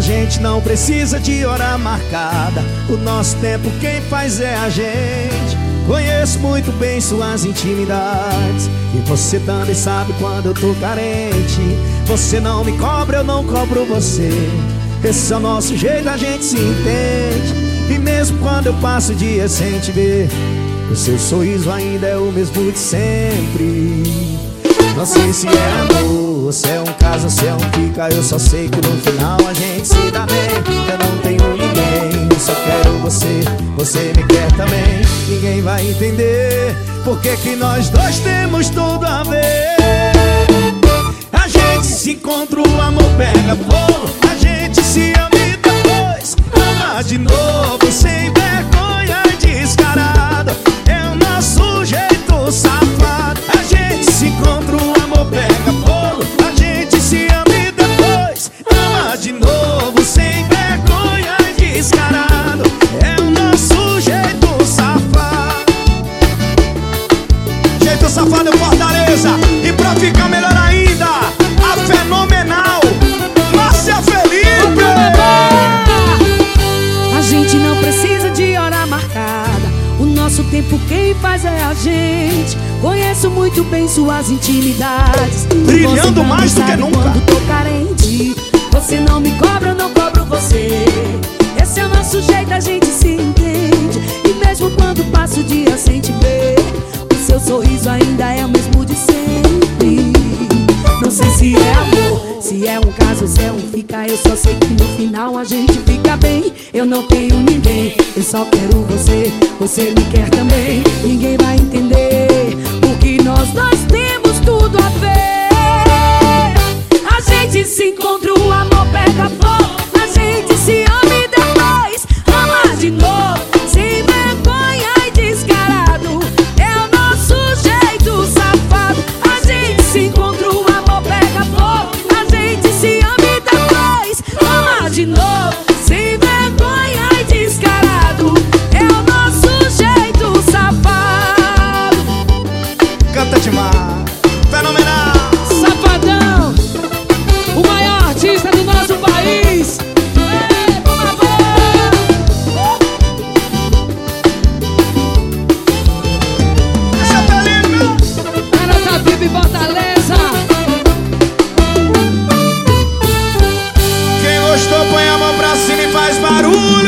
gente não precisa de hora marcada. O nosso tempo quem faz é a gente. Conheço muito bem suas intimidades. E você também sabe quando eu tô carente. Você não me cobra, eu não cobro você. Esse é o nosso jeito, a gente se entende. E mesmo quando eu passo dias sem te ver, o seu sorriso ainda é o mesmo de sempre. Não sei se é amor, se é um caso, se é um fica. Eu só sei que no final a gente se dá bem. Eu não tenho ninguém, só quero você. Você me quer também. Ninguém vai entender porque que nós dois temos tudo a ver. A gente se encontra, o amor pega fogo. A gente se ama e depois ama de novo, sem vergonha e descarado. É o nosso jeito safado. A gente se encontra, de novo, sem vergonha e descarado. É o nosso jeito safado. Jeito safado é Fortaleza. E pra ficar melhor ainda, a fenomenal Márcia Felipe. A gente não precisa de hora marcada. O nosso tempo quem faz é a gente. Conheço muito bem suas intimidades. Brilhando mais do que nunca. Eu só sei que no final a gente fica bem. Eu não tenho ninguém, eu só quero você. Você me quer também. Ninguém fenomenal. Safadão, o maior artista do nosso país. Por favor. Essa tá linda. A nossa Bibi Fortaleza. Quem gostou, põe a mão pra cima e faz barulho.